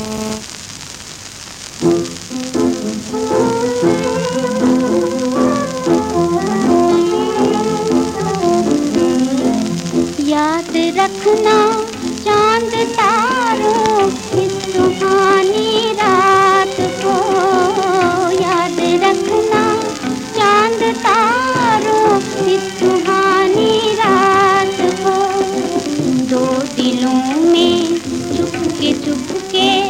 याद रखना चाँद तारों इस सुहानी रात को। याद रखना चाँद तारों इस सुहानी रात को। दो दिलों में चुपके चुपके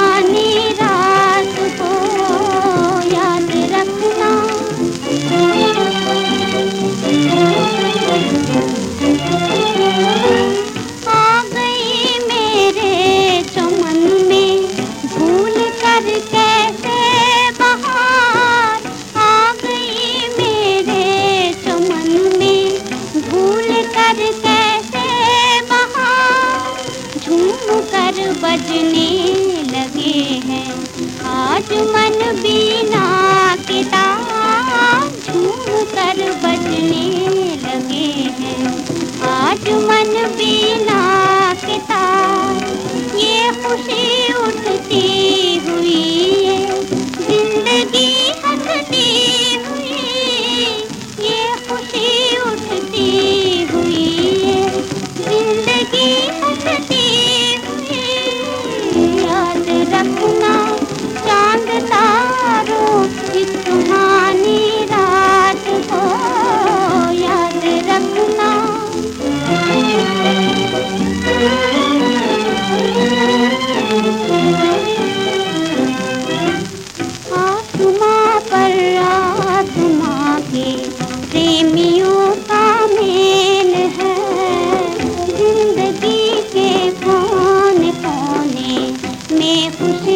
सितार बजने लगे हैं। आज मन बिना के तार झूमकर बजने लगे हैं। आज मन बिना के तार ये खुशी उठती कमियों का मेल है। ज़िंदगी के कौन कोने में खुश